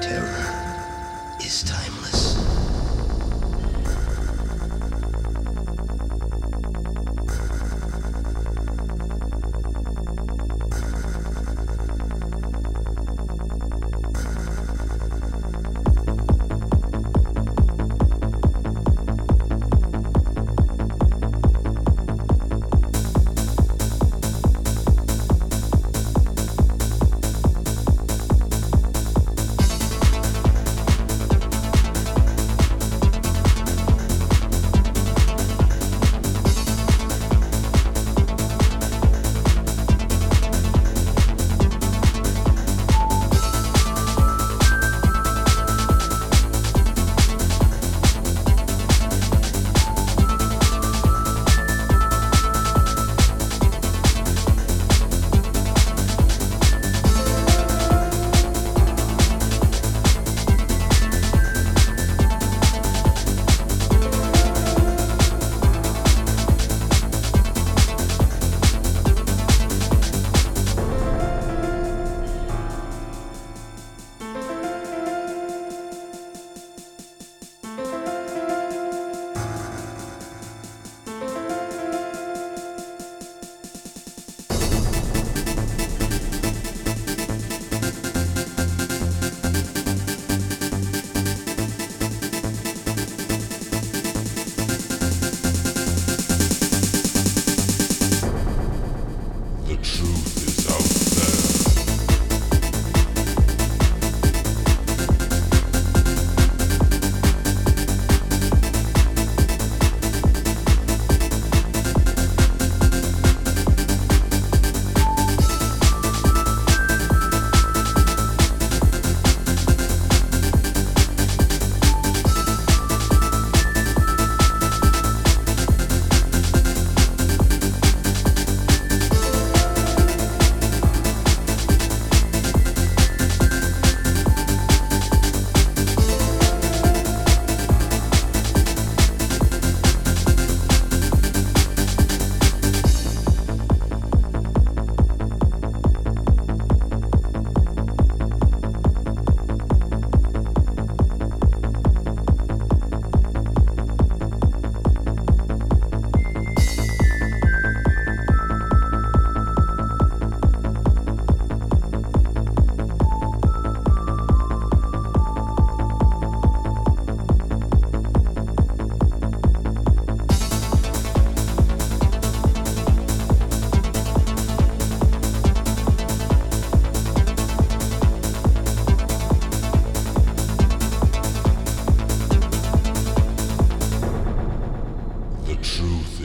Terror is time.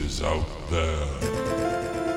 Is out there.